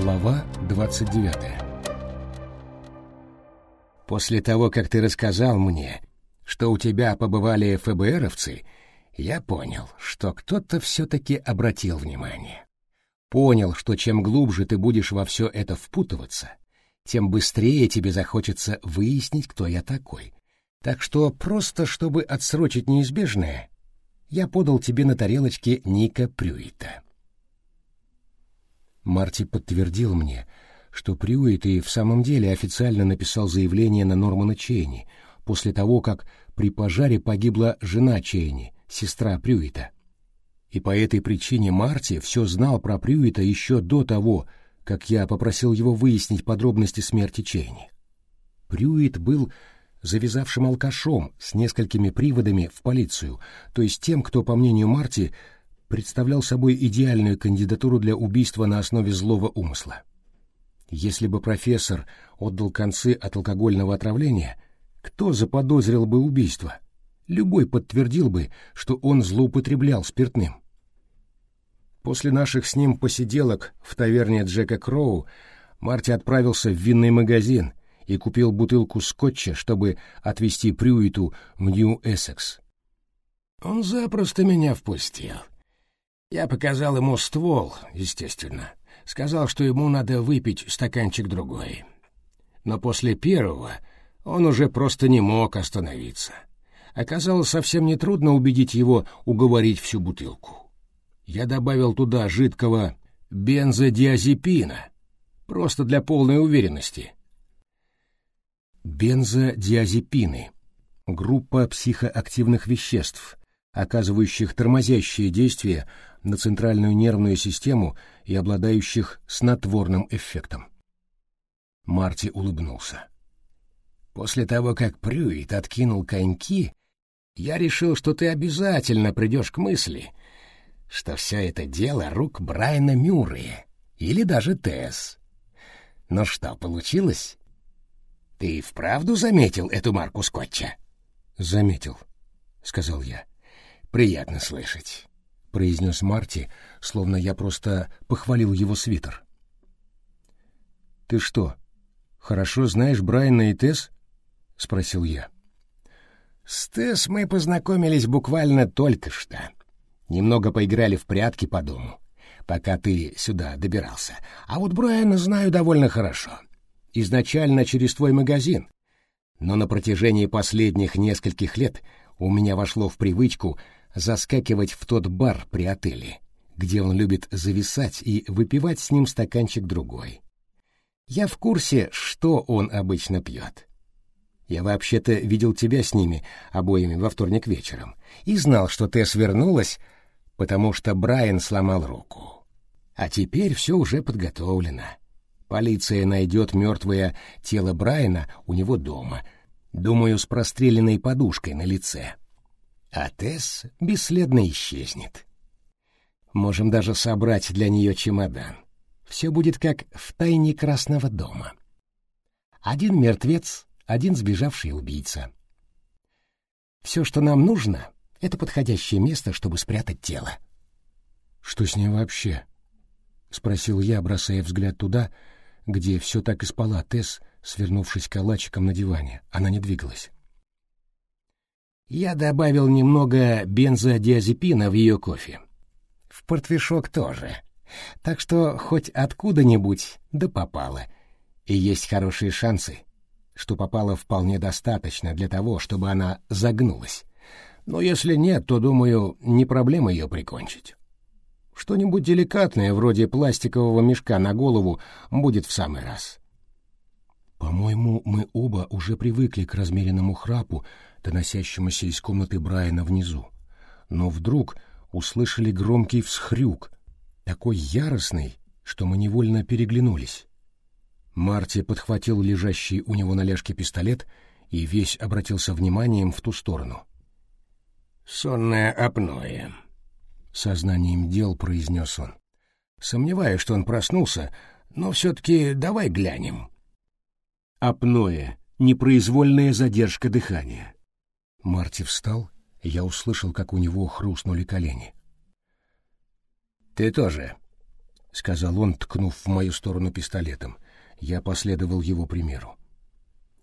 Глава 29 После того, как ты рассказал мне, что у тебя побывали ФБРовцы, я понял, что кто-то все-таки обратил внимание. Понял, что чем глубже ты будешь во все это впутываться, тем быстрее тебе захочется выяснить, кто я такой. Так что просто, чтобы отсрочить неизбежное, я подал тебе на тарелочке Ника Прюита. Марти подтвердил мне, что Прюит и в самом деле официально написал заявление на Нормана Чейни после того, как при пожаре погибла жена Чейни, сестра Прюита. И по этой причине Марти все знал про Прюита еще до того, как я попросил его выяснить подробности смерти Чейни. Прюит был завязавшим алкашом с несколькими приводами в полицию, то есть тем, кто, по мнению Марти, представлял собой идеальную кандидатуру для убийства на основе злого умысла. Если бы профессор отдал концы от алкогольного отравления, кто заподозрил бы убийство? Любой подтвердил бы, что он злоупотреблял спиртным. После наших с ним посиделок в таверне Джека Кроу Марти отправился в винный магазин и купил бутылку скотча, чтобы отвезти Прюиту в Нью-Эссекс. Он запросто меня впустил. Я показал ему ствол, естественно. Сказал, что ему надо выпить стаканчик другой. Но после первого он уже просто не мог остановиться. Оказалось совсем нетрудно убедить его уговорить всю бутылку. Я добавил туда жидкого бензодиазепина, просто для полной уверенности — Бензодиазепины – группа психоактивных веществ, оказывающих тормозящее действие на центральную нервную систему и обладающих снотворным эффектом. Марти улыбнулся. «После того, как Прюит откинул коньки, я решил, что ты обязательно придешь к мысли, что все это дело рук Брайана Мюррея или даже Тесс. Но что, получилось?» Ты вправду заметил эту марку скотча? Заметил, сказал я. Приятно слышать, произнес Марти, словно я просто похвалил его свитер. Ты что, хорошо знаешь Брайана и Тесс? спросил я. С Тесс мы познакомились буквально только что. Немного поиграли в прятки по дому, пока ты сюда добирался. А вот Брайана знаю довольно хорошо изначально через твой магазин, но на протяжении последних нескольких лет у меня вошло в привычку заскакивать в тот бар при отеле, где он любит зависать и выпивать с ним стаканчик другой. Я в курсе, что он обычно пьет. Я вообще-то видел тебя с ними обоими во вторник вечером и знал, что ты свернулась, потому что Брайан сломал руку. А теперь все уже подготовлено. Полиция найдет мертвое тело Брайана у него дома, думаю, с простреленной подушкой на лице. А Тесс бесследно исчезнет. Можем даже собрать для нее чемодан. Все будет как в тайне Красного дома. Один мертвец, один сбежавший убийца. Все, что нам нужно, — это подходящее место, чтобы спрятать тело. — Что с ней вообще? — спросил я, бросая взгляд туда, — где все так и спала Тесс, свернувшись калачиком на диване. Она не двигалась. Я добавил немного бензодиазепина в ее кофе. В портвишок тоже. Так что хоть откуда-нибудь да попало. И есть хорошие шансы, что попало вполне достаточно для того, чтобы она загнулась. Но если нет, то, думаю, не проблема ее прикончить. Что-нибудь деликатное, вроде пластикового мешка на голову, будет в самый раз. По-моему, мы оба уже привыкли к размеренному храпу, доносящемуся из комнаты Брайана внизу. Но вдруг услышали громкий всхрюк, такой яростный, что мы невольно переглянулись. Марти подхватил лежащий у него на ляжке пистолет и весь обратился вниманием в ту сторону. «Сонное апноэ», — сознанием дел произнес он. «Сомневаюсь, что он проснулся, но все-таки давай глянем». Апноэ — непроизвольная задержка дыхания. Марти встал, я услышал, как у него хрустнули колени. «Ты тоже», — сказал он, ткнув в мою сторону пистолетом. Я последовал его примеру.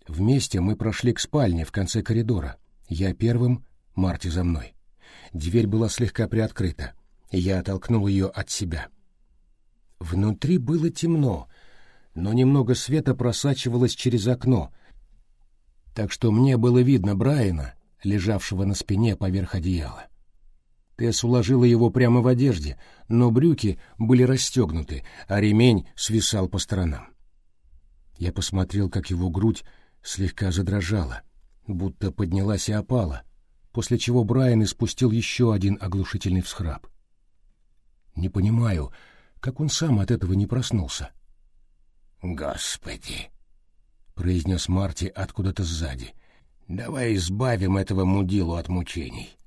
Вместе мы прошли к спальне в конце коридора. Я первым, Марти за мной. Дверь была слегка приоткрыта, я оттолкнул ее от себя. Внутри было темно, но немного света просачивалось через окно, так что мне было видно Брайана, лежавшего на спине поверх одеяла. Тесс уложила его прямо в одежде, но брюки были расстегнуты, а ремень свисал по сторонам. Я посмотрел, как его грудь слегка задрожала, будто поднялась и опала, после чего Брайан испустил еще один оглушительный всхрап. Не понимаю, как он сам от этого не проснулся. «Господи!» — произнес Марти откуда-то сзади. «Давай избавим этого мудилу от мучений».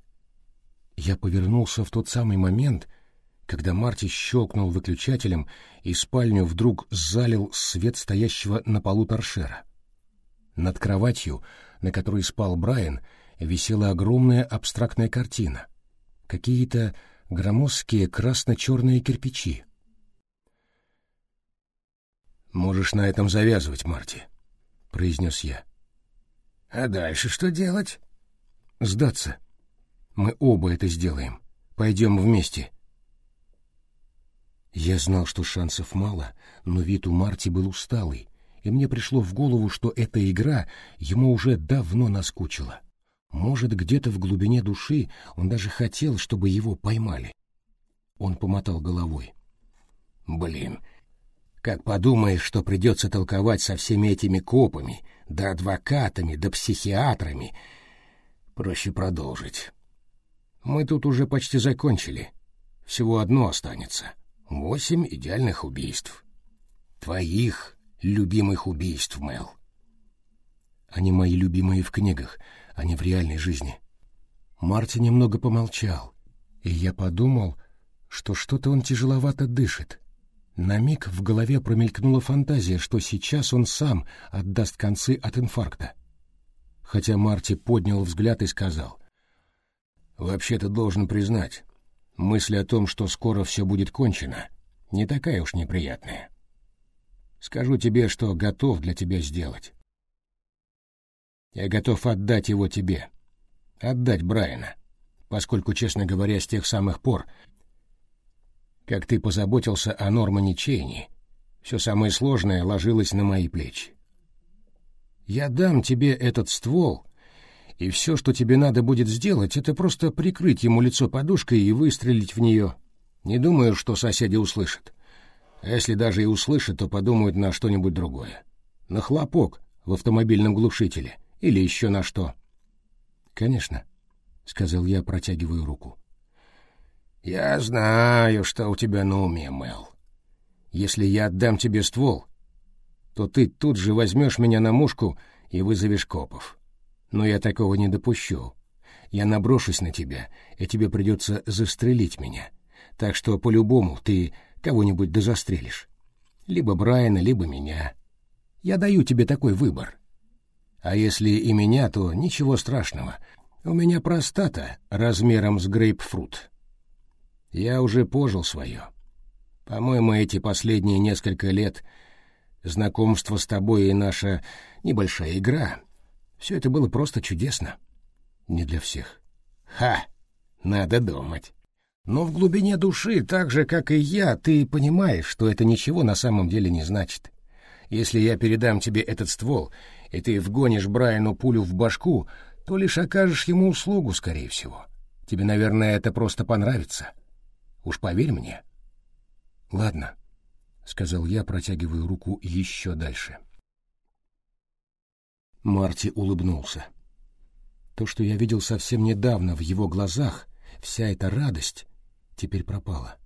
Я повернулся в тот самый момент, когда Марти щелкнул выключателем, и спальню вдруг залил свет стоящего на полу торшера. Над кроватью, на которой спал Брайан, висела огромная абстрактная картина. Какие-то громоздкие красно-черные кирпичи. «Можешь на этом завязывать, Марти», — произнес я. «А дальше что делать?» «Сдаться. Мы оба это сделаем. Пойдем вместе». Я знал, что шансов мало, но вид у Марти был усталый, и мне пришло в голову, что эта игра ему уже давно наскучила. Может, где-то в глубине души он даже хотел, чтобы его поймали. Он помотал головой. «Блин, как подумаешь, что придется толковать со всеми этими копами, да адвокатами, да психиатрами, проще продолжить. Мы тут уже почти закончили. Всего одно останется. Восемь идеальных убийств. Твоих любимых убийств, Мел. Они мои любимые в книгах, а не в реальной жизни. Марти немного помолчал, и я подумал, что что-то он тяжеловато дышит. На миг в голове промелькнула фантазия, что сейчас он сам отдаст концы от инфаркта. Хотя Марти поднял взгляд и сказал. «Вообще-то должен признать, мысль о том, что скоро все будет кончено, не такая уж неприятная. Скажу тебе, что готов для тебя сделать. Я готов отдать его тебе, отдать Брайана, поскольку, честно говоря, с тех самых пор, как ты позаботился о Нормане Чейни, все самое сложное ложилось на мои плечи. Я дам тебе этот ствол, и все, что тебе надо будет сделать, это просто прикрыть ему лицо подушкой и выстрелить в нее. Не думаю, что соседи услышат. А если даже и услышат, то подумают на что-нибудь другое. На хлопок в автомобильном глушителе или еще на что. — Конечно, — сказал я, протягивая руку. «Я знаю, что у тебя на уме, Мел. Если я отдам тебе ствол, то ты тут же возьмешь меня на мушку и вызовешь копов. Но я такого не допущу. Я наброшусь на тебя, и тебе придется застрелить меня. Так что по-любому ты кого-нибудь дозастрелишь. Либо Брайана, либо меня. Я даю тебе такой выбор. А если и меня, то ничего страшного. У меня простата размером с грейпфрут». Я уже пожил свое. По-моему, эти последние несколько лет знакомство с тобой и наша небольшая игра — все это было просто чудесно. Не для всех. Ха! Надо думать. Но в глубине души, так же, как и я, ты понимаешь, что это ничего на самом деле не значит. Если я передам тебе этот ствол, и ты вгонишь Брайану пулю в башку, то лишь окажешь ему услугу, скорее всего. Тебе, наверное, это просто понравится. Уж поверь мне. — Ладно, — сказал я, протягивая руку еще дальше. Марти улыбнулся. То, что я видел совсем недавно в его глазах, вся эта радость, теперь пропала.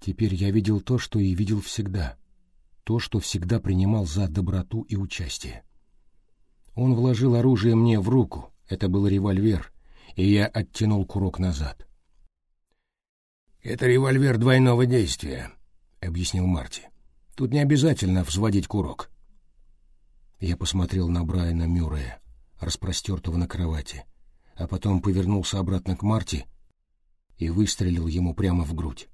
Теперь я видел то, что и видел всегда. То, что всегда принимал за доброту и участие. Он вложил оружие мне в руку, это был револьвер, и я оттянул курок назад. «Это револьвер двойного действия», — объяснил Марти. «Тут не обязательно взводить курок». Я посмотрел на Брайана Мюррея, распростертого на кровати, а потом повернулся обратно к Марти и выстрелил ему прямо в грудь.